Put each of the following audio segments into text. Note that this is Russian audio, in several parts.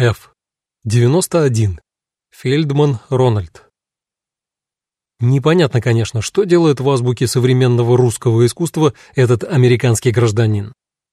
F. 91. Фельдман Рональд. Непонятно, конечно, что делает в азбуке современного русского искусства этот американский гражданин.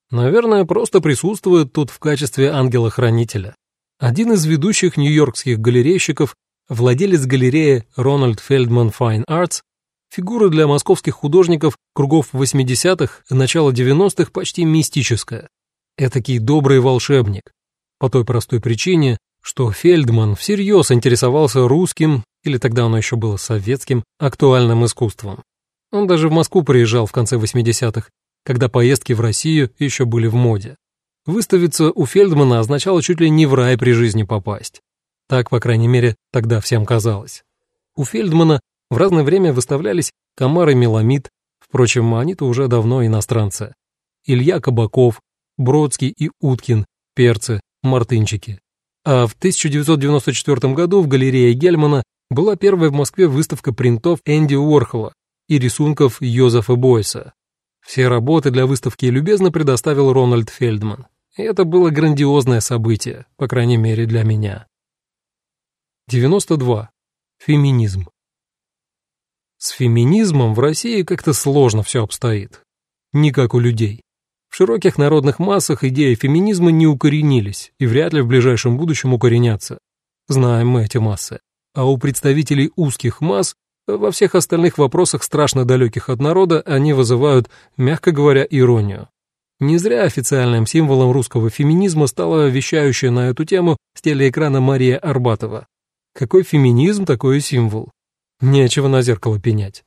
Наверное, просто присутствует тут в качестве ангела-хранителя. Один из ведущих нью-йоркских галерейщиков, владелец галереи Рональд Фельдман Fine Arts, фигура для московских художников кругов 80-х и начала 90-х почти мистическая. Этакий добрый волшебник. По той простой причине, что Фельдман всерьез интересовался русским, или тогда оно еще было советским, актуальным искусством. Он даже в Москву приезжал в конце 80-х, когда поездки в Россию еще были в моде. Выставиться у Фельдмана означало чуть ли не в рай при жизни попасть. Так, по крайней мере, тогда всем казалось. У Фельдмана в разное время выставлялись Комар и Меламид, впрочем, они-то уже давно иностранцы. Илья Кабаков, Бродский и Уткин, перцы, мартынчики. А в 1994 году в галерее Гельмана была первая в Москве выставка принтов Энди Уорхола и рисунков Йозефа Бойса. Все работы для выставки любезно предоставил Рональд Фельдман. И это было грандиозное событие, по крайней мере для меня. 92. Феминизм. С феминизмом в России как-то сложно все обстоит. Не как у людей. В широких народных массах идеи феминизма не укоренились и вряд ли в ближайшем будущем укоренятся. Знаем мы эти массы. А у представителей узких масс во всех остальных вопросах страшно далеких от народа они вызывают, мягко говоря, иронию. Не зря официальным символом русского феминизма стала вещающая на эту тему с телеэкрана Мария Арбатова. Какой феминизм, такой и символ. Нечего на зеркало пенять.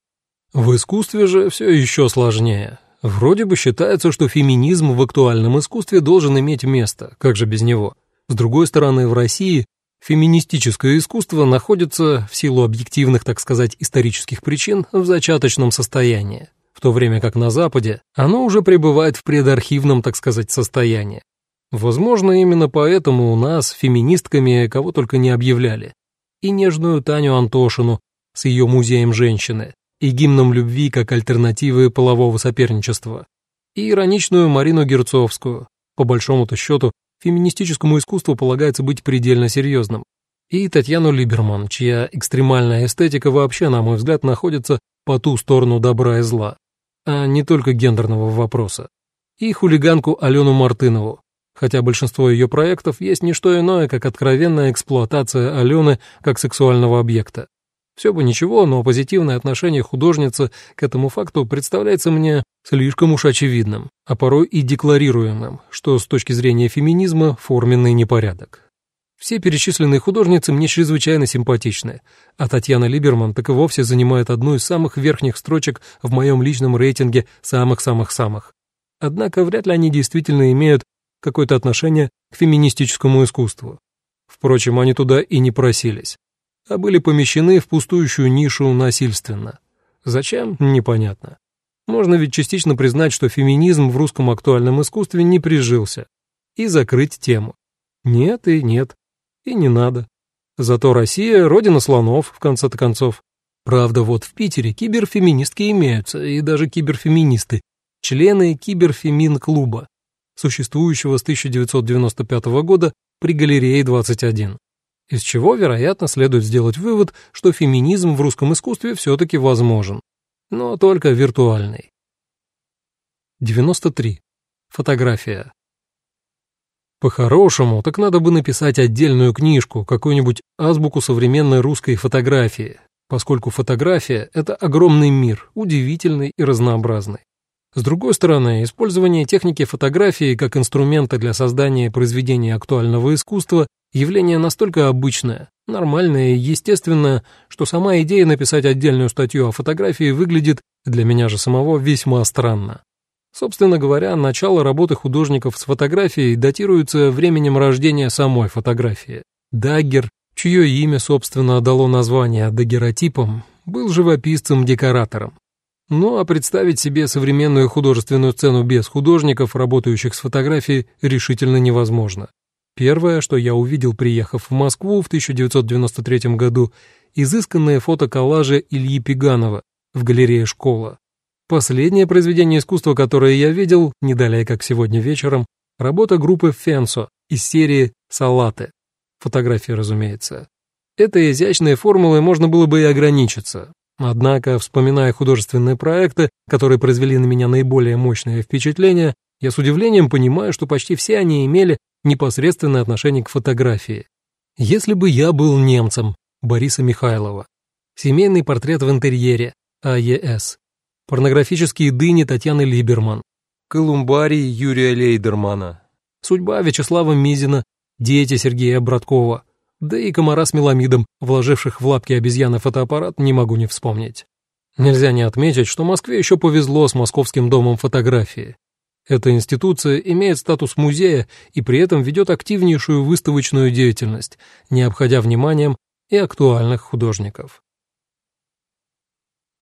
В искусстве же все еще сложнее. Вроде бы считается, что феминизм в актуальном искусстве должен иметь место, как же без него. С другой стороны, в России феминистическое искусство находится, в силу объективных, так сказать, исторических причин, в зачаточном состоянии, в то время как на Западе оно уже пребывает в предархивном, так сказать, состоянии. Возможно, именно поэтому у нас феминистками кого только не объявляли. И нежную Таню Антошину, с ее музеем женщины и гимном любви как альтернативы полового соперничества, и ироничную Марину Герцовскую. По большому-то счету, феминистическому искусству полагается быть предельно серьезным. И Татьяну Либерман, чья экстремальная эстетика вообще, на мой взгляд, находится по ту сторону добра и зла, а не только гендерного вопроса. И хулиганку Алену Мартынову, хотя большинство ее проектов есть не что иное, как откровенная эксплуатация Алены как сексуального объекта. Все бы ничего, но позитивное отношение художницы к этому факту представляется мне слишком уж очевидным, а порой и декларируемым, что с точки зрения феминизма форменный непорядок. Все перечисленные художницы мне чрезвычайно симпатичны, а Татьяна Либерман так и вовсе занимает одну из самых верхних строчек в моем личном рейтинге самых-самых-самых. Однако вряд ли они действительно имеют какое-то отношение к феминистическому искусству. Впрочем, они туда и не просились а были помещены в пустующую нишу насильственно. Зачем? Непонятно. Можно ведь частично признать, что феминизм в русском актуальном искусстве не прижился, и закрыть тему. Нет и нет, и не надо. Зато Россия — родина слонов, в конце-то концов. Правда, вот в Питере киберфеминистки имеются, и даже киберфеминисты, члены киберфемин-клуба, существующего с 1995 года при галерее 21 из чего, вероятно, следует сделать вывод, что феминизм в русском искусстве все-таки возможен, но только виртуальный. 93. Фотография. По-хорошему, так надо бы написать отдельную книжку, какую-нибудь азбуку современной русской фотографии, поскольку фотография — это огромный мир, удивительный и разнообразный. С другой стороны, использование техники фотографии как инструмента для создания произведения актуального искусства явление настолько обычное, нормальное и естественное, что сама идея написать отдельную статью о фотографии выглядит для меня же самого весьма странно. Собственно говоря, начало работы художников с фотографией датируется временем рождения самой фотографии. Даггер, чье имя, собственно, дало название дагеротипом, был живописцем-декоратором. Ну а представить себе современную художественную сцену без художников, работающих с фотографией, решительно невозможно. Первое, что я увидел, приехав в Москву в 1993 году, изысканные фотоколлажи Ильи Пиганова в галерее «Школа». Последнее произведение искусства, которое я видел, не далее как сегодня вечером, работа группы «Фенсо» из серии «Салаты». Фотографии, разумеется. Этой изящной формулой можно было бы и ограничиться. Однако, вспоминая художественные проекты, которые произвели на меня наиболее мощное впечатление, я с удивлением понимаю, что почти все они имели непосредственное отношение к фотографии. Если бы я был немцем, Бориса Михайлова. Семейный портрет в интерьере, АЕС. Порнографические дыни Татьяны Либерман. Колумбарий Юрия Лейдермана. Судьба Вячеслава Мизина, дети Сергея Браткова. Да и комара с меламидом, вложивших в лапки обезьяны фотоаппарат, не могу не вспомнить. Нельзя не отметить, что Москве еще повезло с Московским домом фотографии. Эта институция имеет статус музея и при этом ведет активнейшую выставочную деятельность, не обходя вниманием и актуальных художников.